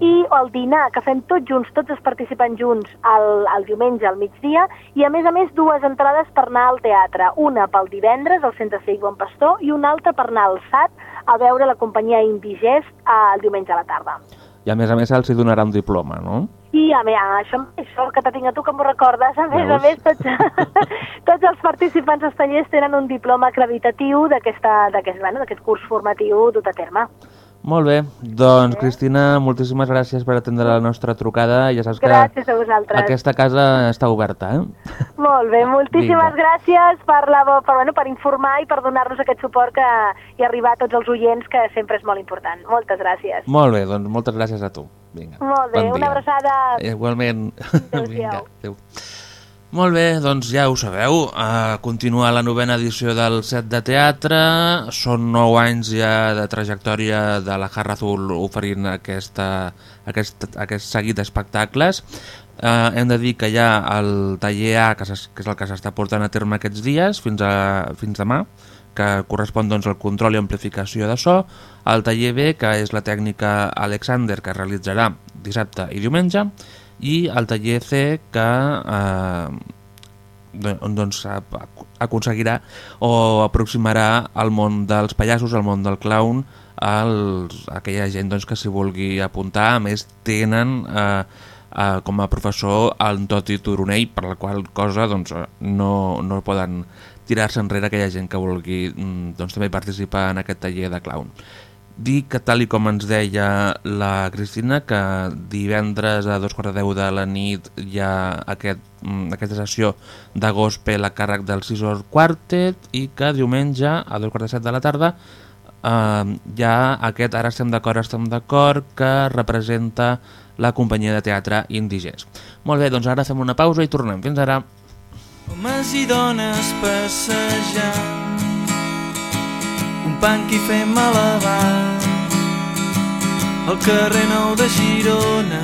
[SPEAKER 8] i el dinar, que fem tots junts, tots els participants junts, el, el diumenge al migdia, i a més a més dues entrades per anar al teatre, una pel divendres al Centre Cívic Bon Pastor i una altra per anar al SAT a veure la companyia Indigest eh, el diumenge a la tarda.
[SPEAKER 2] I a més a més els hi donarà un diploma, no?
[SPEAKER 8] I a més, això, això que te tinc a tu que m'ho recordes, a més a més, tots, tots els participants dels tallers tenen un diploma acreditatiu d'aquest bueno, curs formatiu dut a terme.
[SPEAKER 2] Molt bé, doncs Cristina, moltíssimes gràcies per atendre la nostra trucada. Ja saps que
[SPEAKER 8] Gràcies a vosaltres.
[SPEAKER 2] aquesta casa està oberta, eh?
[SPEAKER 8] Molt bé, moltíssimes
[SPEAKER 2] Vinga.
[SPEAKER 8] gràcies per, la, per, bueno, per informar i per donar-nos aquest suport que, i arribar a tots els oients, que sempre és molt important. Moltes gràcies.
[SPEAKER 2] Molt bé, doncs moltes gràcies a tu. Vinga.
[SPEAKER 8] Molt bé,
[SPEAKER 2] bon
[SPEAKER 8] una abraçada.
[SPEAKER 2] Igualment.
[SPEAKER 8] Adéu-siau.
[SPEAKER 2] Vinga, adéu. Molt bé, doncs ja ho sabeu, uh, continua la novena edició del set de teatre, són nou anys ja de trajectòria de la Jarra Azul oferint aquesta, aquest, aquest seguit d'espectacles. Uh, hem de dir que hi ha el taller A, que, que és el que s'està portant a terme aquests dies, fins, a, fins demà, que correspon doncs, al control i amplificació de so, el taller B, que és la tècnica Alexander, que realitzarà dissabte i diumenge, i el taller C, que eh, do- doncs, aconseguirà o aproximarà al món dels pallassos, al món del clown, als, aquella gent doncs, que s'hi vulgui apuntar. A més, tenen eh, eh, com a professor el Toti Turonell, per la qual cosa doncs, eh, no, no poden tirar-se enrere aquella gent que vulgui mm, doncs, també participar en aquest taller de clown. Dir que tal i com ens deia la Cristina, que divendres a dos quarts de deu de la nit hi ha aquest, mm, aquesta sessió de gospel a càrrec del Scissor Quartet i que diumenge a dos quarts de set de la tarda eh, hi ha aquest Ara estem d'acord, estem d'acord, que representa la companyia de teatre Indigés. Molt bé, doncs ara fem una pausa i tornem. Fins ara.
[SPEAKER 9] Homes i dones passejant. Un punk i fem malabar Al carrer Nou de Girona.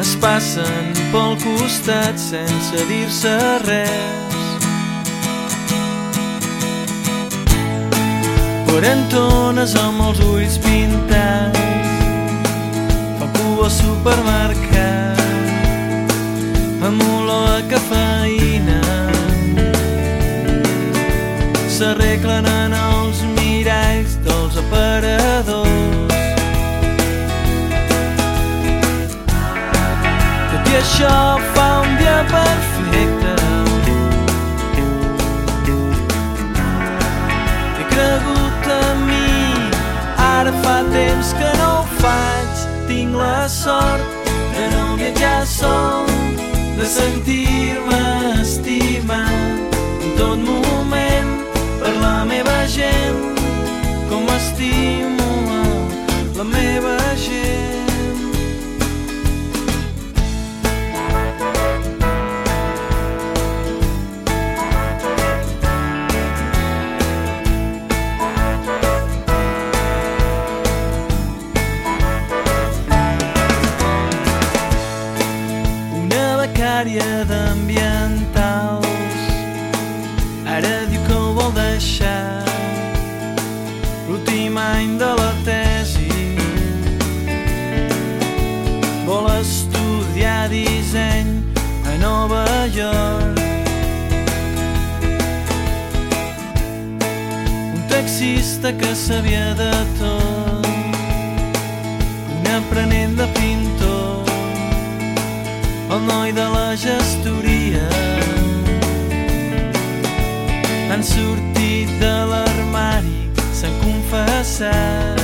[SPEAKER 9] Es passen pel costat sense dir-se res. Quarantones amb els ulls pintats. Fa cua al supermercat amb olor a cafeïna s'arreglen en els miralls dels aparadors. Tot i això fa un dia perfecte. He cregut en mi ara fa temps que no ho faig. Tinc la sort de no viatjar sol de sentir-me estimat. En tot moment per la meva gent com estimo becària d'ambientals. Ara diu que ho vol deixar. L'últim any de la tesi. Vol estudiar disseny a Nova York. Un taxista que sabia de tot. Un aprenent de pintor el noi de la gestoria han sortit de l'armari, s'han confessat.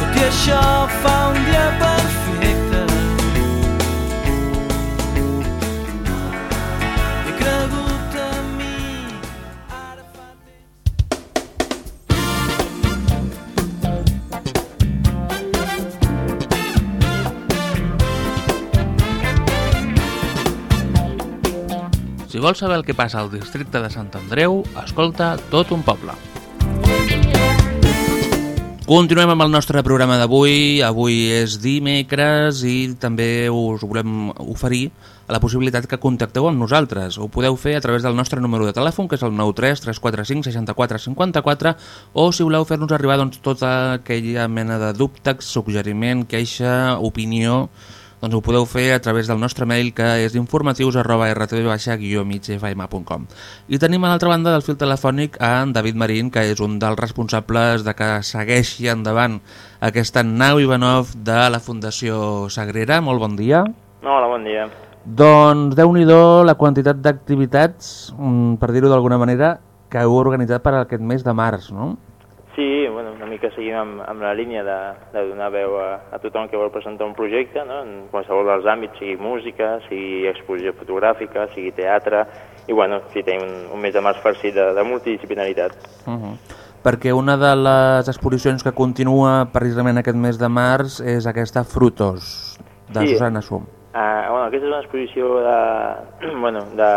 [SPEAKER 9] Tot i això fa un dia
[SPEAKER 2] Si vols saber el que passa al districte de Sant Andreu, escolta tot un poble. Continuem amb el nostre programa d'avui. Avui és dimecres i també us volem oferir la possibilitat que contacteu amb nosaltres. Ho podeu fer a través del nostre número de telèfon, que és el 93 345 64 54, o si voleu fer-nos arribar doncs, tota aquella mena de dubte, suggeriment, queixa, opinió, doncs ho podeu fer a través del nostre mail que és informatius arroba rtv-migfm.com I tenim a l'altra banda del fil telefònic a en David Marín, que és un dels responsables de que segueixi endavant aquesta nau Ivanov de la Fundació Sagrera. Molt bon dia.
[SPEAKER 10] Hola, bon dia.
[SPEAKER 2] Doncs déu nhi la quantitat d'activitats, mm, per dir-ho d'alguna manera, que heu organitzat per aquest mes de març, no?
[SPEAKER 10] Mica seguim amb, amb la línia de, de donar veu a, a tothom que vol presentar un projecte, no? en qualsevol dels àmbits, sigui música, sigui exposició fotogràfica, sigui teatre, i bueno, sí, tenim un, un mes de març farcit de, de multidisciplinaritat.
[SPEAKER 2] Uh -huh. Perquè una de les exposicions que continua precisament aquest mes de març és aquesta Frutos, de
[SPEAKER 10] Sí.
[SPEAKER 2] Susana Sum.
[SPEAKER 10] Uh, bueno, aquesta és una exposició de, bueno, de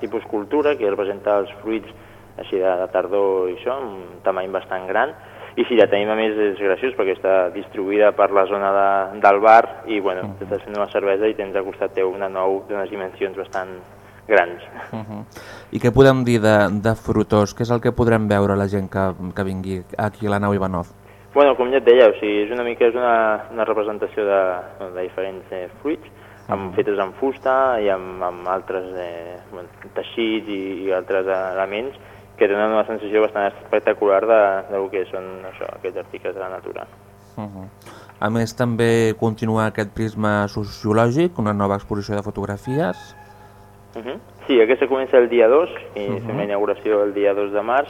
[SPEAKER 10] tipus cultura que representa els fruits així de, de tardor i això, un tamany bastant gran. I sí, la tenim a més, és graciós perquè està distribuïda per la zona de, del bar i bueno,
[SPEAKER 2] Mm.
[SPEAKER 10] t'estàs fent una cervesa i tens al costat teu una nou d'unes dimensions bastant grans.
[SPEAKER 2] Uh -huh. I què podem dir de, de Frutos? Què és el que podrem veure la gent que, que vingui aquí a la nau Ivanov?
[SPEAKER 10] Bueno, com ja et deia, o sigui, és una mica és una, una representació de, de diferents eh, fruits, amb, fetes amb fusta i amb, amb altres eh, bueno, teixits i, i altres elements que tenen una sensació bastant espectacular de, del que són això, aquests articles de la natura.
[SPEAKER 2] Uh -huh. A més, també continua aquest prisma sociològic, una nova exposició de fotografies.
[SPEAKER 10] Uh -huh. Sí, aquesta comença el dia 2 i uh -huh. fem la inauguració el dia 2 de març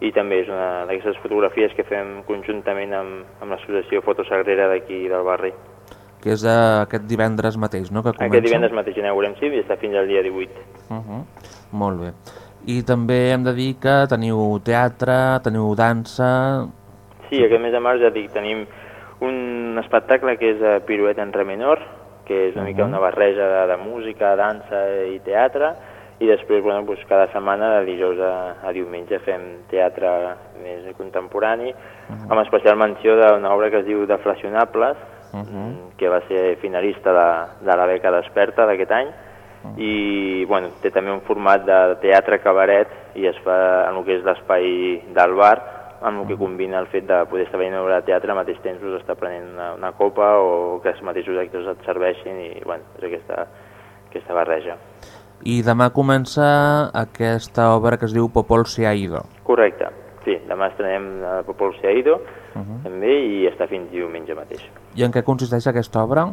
[SPEAKER 10] i també és una d'aquestes fotografies que fem conjuntament amb, amb l'associació Fotosagrera d'aquí del barri.
[SPEAKER 2] que és eh, aquest divendres mateix, no? Que comença.
[SPEAKER 10] Aquest divendres mateix inaugurem, sí, i està fins al dia 18.
[SPEAKER 2] Uh -huh. Molt bé. I també hem de dir que teniu teatre, teniu dansa...
[SPEAKER 10] Sí, aquest mes de març ja dic, tenim un espectacle que és eh, Pirueta en re menor, que és una mica una barreja de, de música, dansa i teatre, i després, bueno, doncs cada setmana, de dijous a, a diumenge, fem teatre més contemporani, amb especial menció d'una obra que es diu Deflacionables, mm, que va ser finalista de, de la beca Desperta d'aquest any, i bueno, té també un format de teatre cabaret i es fa en el que és l'espai del bar, amb el que combina el fet de poder estar veient obra de teatre al mateix temps pues, estar prenent una, una copa o que els mateixos actors et serveixin i bueno, és aquesta, aquesta barreja.
[SPEAKER 2] I demà comença aquesta obra que es diu Popol se ha ido.
[SPEAKER 10] Correcte, sí, demà estrenem a Popol se ha ido també i està fins diumenge mateix.
[SPEAKER 2] I en què consisteix aquesta obra?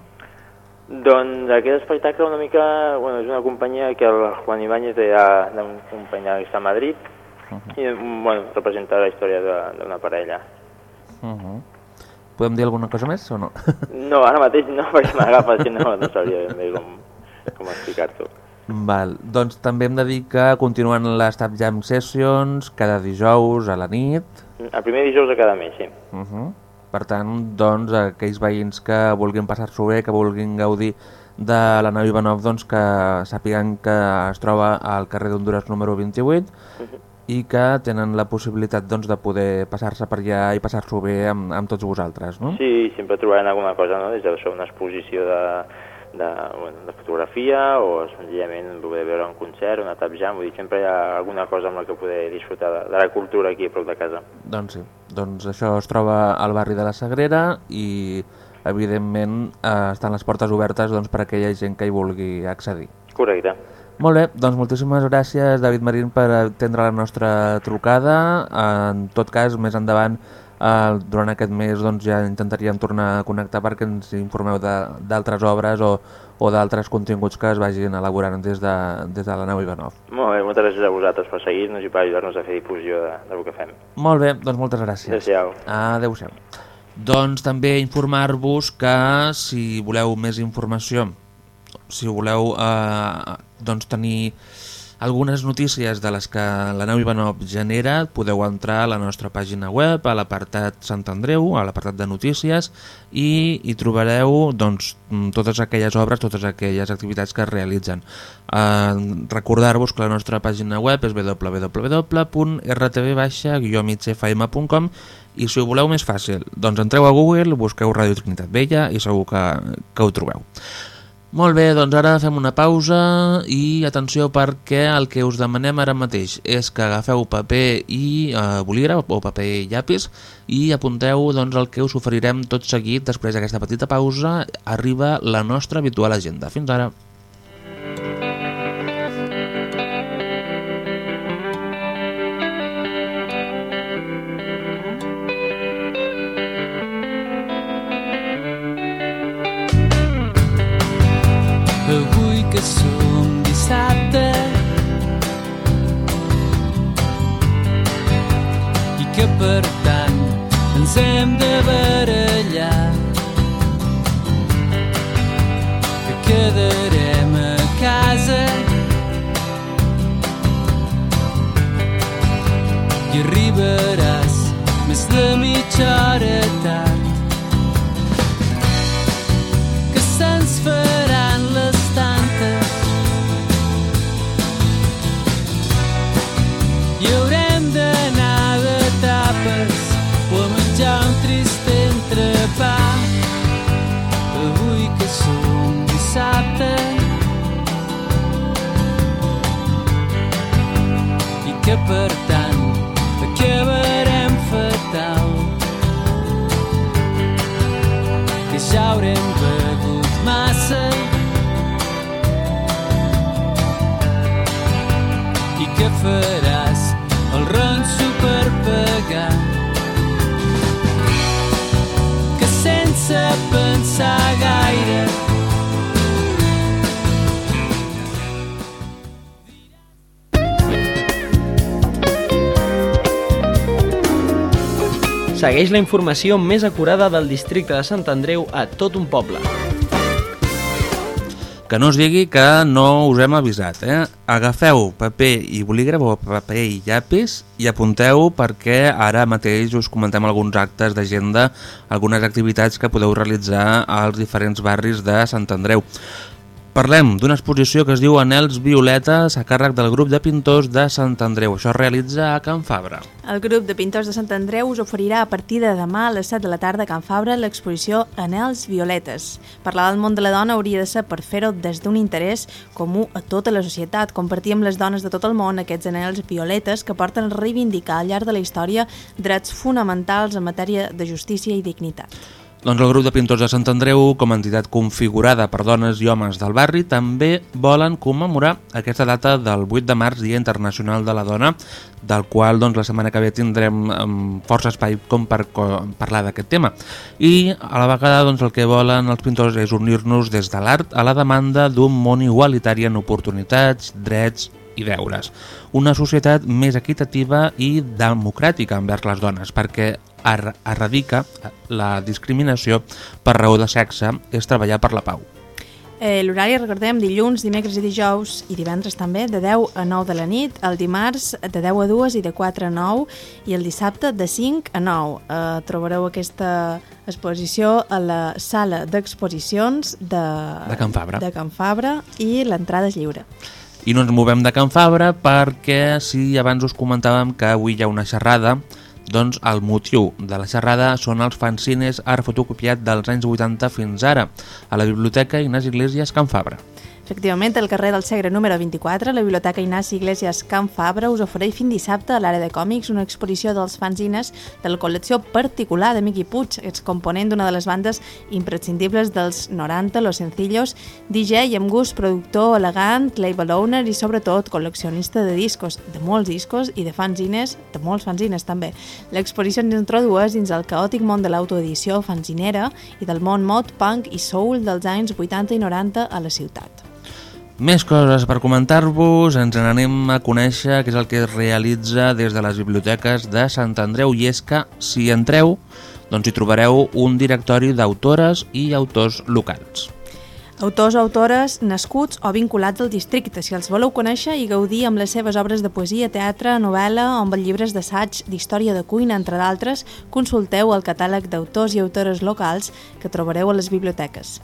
[SPEAKER 10] Doncs aquest espectacle una mica, bueno, és una companyia que el Juan Ibáñez ha d'acompanyar que està a Madrid i bueno, representa la història de- d'una parella.
[SPEAKER 2] Uh -huh. Podem dir alguna cosa més o no?
[SPEAKER 10] No, ara mateix no, perquè m'agafes i no, no sabria ben bé com, com explicar-t'ho.
[SPEAKER 2] Val. Doncs també hem de dir que continuen les Tap Jam Sessions cada dijous a la nit.
[SPEAKER 10] El primer dijous de cada mes, sí.
[SPEAKER 2] Uh -huh. Per tant, doncs, aquells veïns que vulguin passar-s'ho bé, que vulguin gaudir de la nau Ivanov, doncs que sàpiguen que es troba al carrer d'Honduras número 28 i que tenen la possibilitat doncs, de poder passar-se per allà i passar-s'ho bé amb, amb tots vosaltres, no?
[SPEAKER 10] Sí, sempre trobaran alguna cosa, no? Des d'això, una exposició de, de, bueno, de fotografia o senzillament poder veure un concert, una tap jam, vull dir, sempre hi ha alguna cosa amb la que poder disfrutar de, de la cultura aquí a prop de casa.
[SPEAKER 2] Doncs sí, doncs això es troba al barri de la Sagrera i evidentment eh, estan les portes obertes doncs, per a aquella gent que hi vulgui accedir.
[SPEAKER 10] Correcte.
[SPEAKER 2] Molt bé, doncs moltíssimes gràcies David Marín per atendre la nostra trucada. En tot cas, més endavant, eh, durant aquest mes doncs, ja intentaríem tornar a connectar perquè ens informeu de- d'altres obres o, o d'altres continguts que es vagin elaborant des de, des de la nau Ivanov.
[SPEAKER 10] Molt bé, moltes gràcies a vosaltres per seguir-nos i per ajudar-nos a fer difusió de, del que fem.
[SPEAKER 2] Molt bé, doncs moltes gràcies.
[SPEAKER 10] Adéu-siau.
[SPEAKER 2] Adéu-siau. Doncs també informar-vos que si voleu més informació, si voleu eh, doncs tenir algunes notícies de les que la nau Ivanov genera, podeu entrar a la nostra pàgina web, a l'apartat Sant Andreu, a l'apartat de notícies, i hi trobareu doncs, totes aquelles obres, totes aquelles activitats que es realitzen. Eh, Recordar-vos que la nostra pàgina web és www.rtv-migfm.com i si ho voleu més fàcil, doncs entreu a Google, busqueu Ràdio Trinitat Vella i segur que, que ho trobeu. Molt bé, doncs ara fem una pausa i atenció perquè el que us demanem ara mateix és que agafeu paper i eh, bolígraf o paper i llapis i apunteu doncs, el que us oferirem tot seguit després d'aquesta petita pausa arriba la nostra habitual agenda. Fins ara.
[SPEAKER 9] Avui
[SPEAKER 5] Segueix la informació més acurada del districte de Sant Andreu a tot un poble.
[SPEAKER 2] Que no us digui que no us hem avisat, eh? Agafeu paper i bolígraf o paper i llapis i apunteu perquè ara mateix us comentem alguns actes d'agenda, algunes activitats que podeu realitzar als diferents barris de Sant Andreu. Parlem d'una exposició que es diu Anels Violetes a càrrec del grup de pintors de Sant Andreu. Això es realitza a Can Fabra.
[SPEAKER 1] El grup de pintors de Sant Andreu us oferirà a partir de demà a les 7 de la tarda a Can Fabra l'exposició Anels Violetes. Parlar del món de la dona hauria de ser per fer-ho des d'un interès comú a tota la societat, compartir amb les dones de tot el món aquests anels violetes que porten a reivindicar al llarg de la història drets fonamentals en matèria de justícia i dignitat.
[SPEAKER 2] Doncs el grup de pintors de Sant Andreu, com a entitat configurada per dones i homes del barri, també volen commemorar aquesta data del 8 de març, Dia Internacional de la Dona, del qual doncs, la setmana que ve tindrem força espai com per co parlar d'aquest tema. I a la vegada doncs, el que volen els pintors és unir-nos des de l'art a la demanda d'un món igualitari en oportunitats, drets i deures. Una societat més equitativa i democràtica envers les dones, perquè er erradica la discriminació per raó de sexe és treballar per la pau.
[SPEAKER 1] Eh, L'horari, recordem, dilluns, dimecres i dijous i divendres també, de 10 a 9 de la nit, el dimarts de 10 a 2 i de 4 a 9 i el dissabte de 5 a 9. Eh, trobareu aquesta exposició a la sala d'exposicions de,
[SPEAKER 2] De Can Fabra.
[SPEAKER 1] de Can Fabra i l'entrada és lliure.
[SPEAKER 2] I no ens movem de Can Fabra perquè si abans us comentàvem que avui hi ha una xerrada, doncs el motiu de la xerrada són els fanzines art fotocopiat dels anys 80 fins ara, a la Biblioteca Ignasi Iglesias Can Fabra.
[SPEAKER 1] Efectivament, al carrer del Segre número 24, la Biblioteca Ignasi Iglesias Can Fabra us ofereix fins dissabte a l'àrea de còmics una exposició dels fanzines de la col·lecció particular de Miqui Puig, exponent d'una de les bandes imprescindibles dels 90, Los Sencillos, DJ amb gust, productor elegant, label owner i sobretot col·leccionista de discos, de molts discos i de fanzines, de molts fanzines també. L'exposició ens introdueix dins el caòtic món de l'autoedició fanzinera i del món mod, punk i soul dels anys 80 i 90 a la ciutat.
[SPEAKER 2] Més coses per comentar-vos, ens n'anem a conèixer què és el que es realitza des de les biblioteques de Sant Andreu i és que si entreu doncs hi trobareu un directori d'autores i autors locals.
[SPEAKER 1] Autors o autores nascuts o vinculats al districte. Si els voleu conèixer i gaudir amb les seves obres de poesia, teatre, novel·la o amb llibres d'assaig, d'història de cuina, entre d'altres, consulteu el catàleg d'autors i autores locals que trobareu a les biblioteques.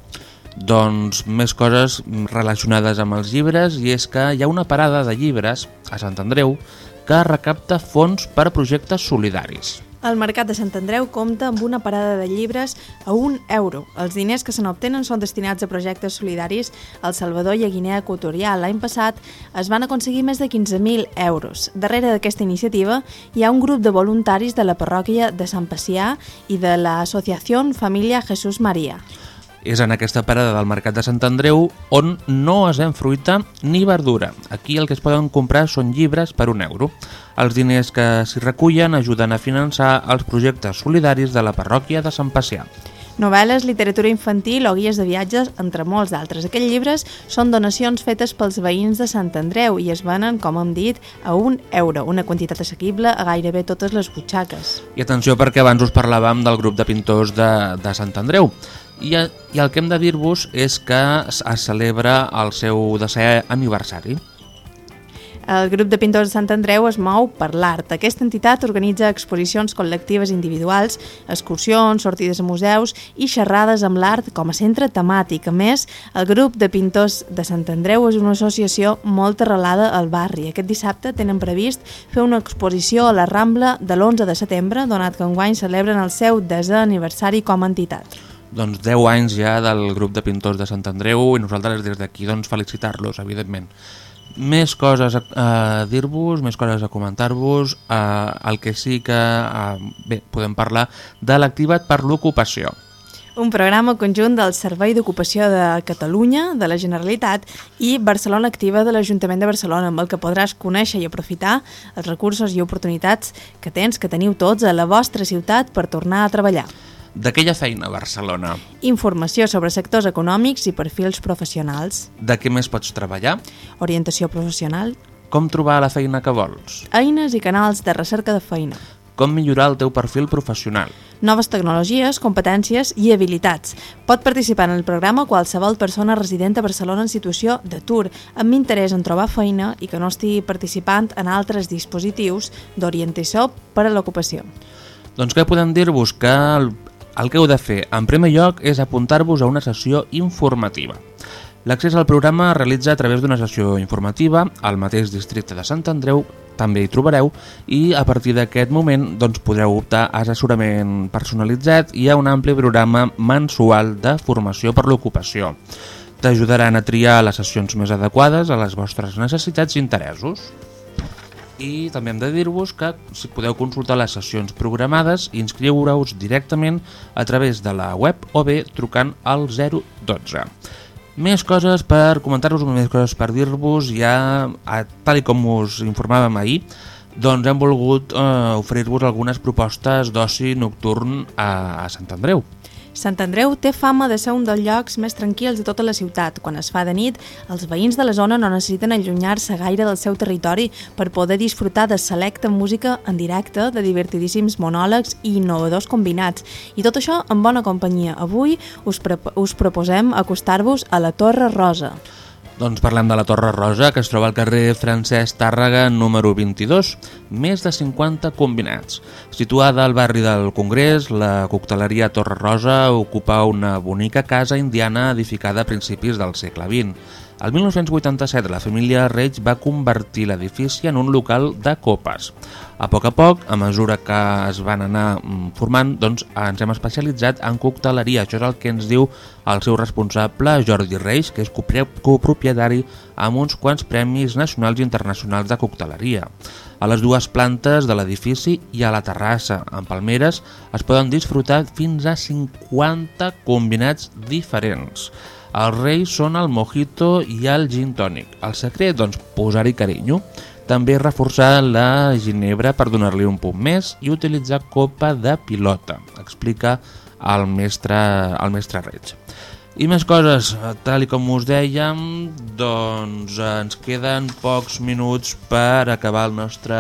[SPEAKER 2] Doncs més coses relacionades amb els llibres i és que hi ha una parada de llibres a Sant Andreu que recapta fons per projectes solidaris.
[SPEAKER 1] El Mercat de Sant Andreu compta amb una parada de llibres a un euro. Els diners que se n'obtenen són destinats a projectes solidaris al Salvador i a Guinea Equatorial. L'any passat es van aconseguir més de 15.000 euros. Darrere d'aquesta iniciativa hi ha un grup de voluntaris de la parròquia de Sant Pacià i de l'Associació Família Jesús Maria.
[SPEAKER 2] És en aquesta parada del Mercat de Sant Andreu on no es ven fruita ni verdura. Aquí el que es poden comprar són llibres per un euro. Els diners que s'hi recullen ajuden a finançar els projectes solidaris de la parròquia de Sant Pacià.
[SPEAKER 1] Novel·les, literatura infantil o guies de viatges, entre molts d'altres. Aquests llibres són donacions fetes pels veïns de Sant Andreu i es venen, com hem dit, a un euro, una quantitat assequible a gairebé totes les butxaques.
[SPEAKER 2] I atenció perquè abans us parlàvem del grup de pintors de, de Sant Andreu. I, I el que hem de dir-vos és que es celebra el seu desè aniversari.
[SPEAKER 1] El grup de pintors de Sant Andreu es mou per l'art. Aquesta entitat organitza exposicions col·lectives individuals, excursions, sortides a museus i xerrades amb l'art com a centre temàtic. A més, el grup de pintors de Sant Andreu és una associació molt arrelada al barri. Aquest dissabte tenen previst fer una exposició a la Rambla de l'11 de setembre, donat que enguany celebren el seu desè aniversari com a entitat.
[SPEAKER 2] Doncs 10 anys ja del grup de pintors de Sant Andreu i nosaltres des d'aquí doncs, felicitar-los, evidentment. Més coses a, a dir-vos, més coses a comentar-vos. Eh, el que sí que eh, bé, podem parlar de l'activat per l'ocupació.
[SPEAKER 1] Un programa conjunt del Servei d'Ocupació de Catalunya, de la Generalitat i Barcelona Activa de l'Ajuntament de Barcelona, amb el que podràs conèixer i aprofitar els recursos i oportunitats que tens, que teniu tots a la vostra ciutat per tornar a treballar.
[SPEAKER 2] D'aquella feina a Barcelona.
[SPEAKER 1] Informació sobre sectors econòmics i perfils professionals.
[SPEAKER 2] De què més pots treballar?
[SPEAKER 1] Orientació professional.
[SPEAKER 2] Com trobar la feina que vols?
[SPEAKER 1] Eines i canals de recerca de feina.
[SPEAKER 2] Com millorar el teu perfil professional?
[SPEAKER 1] noves tecnologies, competències i habilitats. Pot participar en el programa qualsevol persona resident a Barcelona en situació d'atur, amb interès en trobar feina i que no estigui participant en altres dispositius d'orientació per a l'ocupació.
[SPEAKER 2] Doncs què podem dir-vos? Que el, el que heu de fer, en primer lloc, és apuntar-vos a una sessió informativa. L'accés al programa es realitza a través d'una sessió informativa al mateix districte de Sant Andreu també hi trobareu i a partir d'aquest moment doncs, podreu optar a assessorament personalitzat i a un ampli programa mensual de formació per l'ocupació. T'ajudaran a triar les sessions més adequades a les vostres necessitats i interessos. I també hem de dir-vos que si podeu consultar les sessions programades i inscriure-us directament a través de la web o bé trucant al 012. Més coses per comentar-vos, més coses per dir-vos, ja, tal com us informàvem ahir, doncs hem volgut eh, oferir-vos algunes propostes d'oci nocturn a, a Sant Andreu.
[SPEAKER 1] Sant Andreu té fama de ser un dels llocs més tranquils de tota la ciutat. Quan es fa de nit, els veïns de la zona no necessiten allunyar-se gaire del seu territori per poder disfrutar de selecta música en directe, de divertidíssims monòlegs i innovadors combinats. I tot això en bona companyia. Avui us, us proposem acostar-vos a la Torre Rosa.
[SPEAKER 2] Doncs parlem de la Torre Rosa, que es troba al carrer Francesc Tàrrega número 22, més de 50 combinats. Situada al barri del Congrés, la cocteleria Torre Rosa ocupa una bonica casa indiana edificada a principis del segle XX. El 1987 la família Reig va convertir l'edifici en un local de copes. A poc a poc, a mesura que es van anar mm, formant, doncs ens hem especialitzat en cocteleria. Això és el que ens diu el seu responsable, Jordi Reis, que és copropietari amb uns quants premis nacionals i internacionals de cocteleria. A les dues plantes de l'edifici i a la terrassa, amb palmeres, es poden disfrutar fins a 50 combinats diferents. Els reis són el mojito i el gin tònic. El secret, doncs, posar-hi carinyo. També reforçar la ginebra per donar-li un punt més i utilitzar copa de pilota, explica el mestre, el mestre Reig. I més coses, tal i com us dèiem, doncs ens queden pocs minuts per acabar el nostre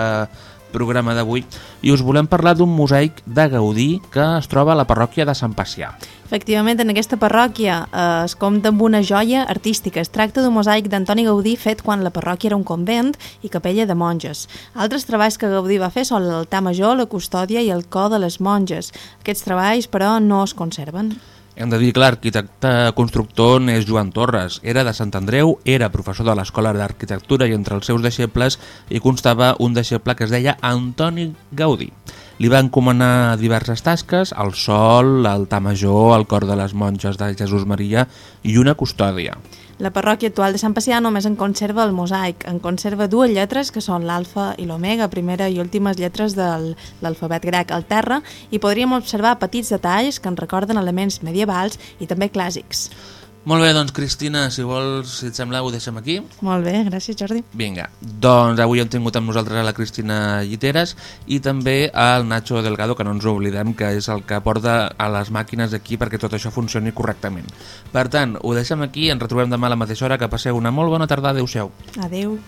[SPEAKER 2] programa d'avui i us volem parlar d'un mosaic de Gaudí que es troba a la parròquia de Sant Pacià.
[SPEAKER 1] Efectivament, en aquesta parròquia eh, es compta amb una joia artística. Es tracta d'un mosaic d'Antoni Gaudí fet quan la parròquia era un convent i capella de monges. Altres treballs que Gaudí va fer són l'altar major, la custòdia i el cor de les monges. Aquests treballs, però, no es conserven.
[SPEAKER 2] Hem de dir que l'arquitecte constructor és Joan Torres. Era de Sant Andreu, era professor de l'Escola d'Arquitectura i entre els seus deixebles hi constava un deixeble que es deia Antoni Gaudí. Li va encomanar diverses tasques, el sol, l'altar major, el cor de les monges de Jesús Maria i una custòdia.
[SPEAKER 1] La parròquia actual de Sant Pacià només en conserva el mosaic, en conserva dues lletres que són l'alfa i l'omega, primera i últimes lletres de l'alfabet grec al terra, i podríem observar petits detalls que ens recorden elements medievals i també clàssics.
[SPEAKER 2] Molt bé, doncs Cristina, si vols, si et sembla, ho deixem aquí.
[SPEAKER 1] Molt bé, gràcies Jordi.
[SPEAKER 2] Vinga, doncs avui hem tingut amb nosaltres a la Cristina Lliteres i també al Nacho Delgado, que no ens oblidem, que és el que porta a les màquines aquí perquè tot això funcioni correctament. Per tant, ho deixem aquí, ens retrobem demà a la mateixa hora, que passeu una molt bona tarda, adeu-siau.
[SPEAKER 1] Adeu.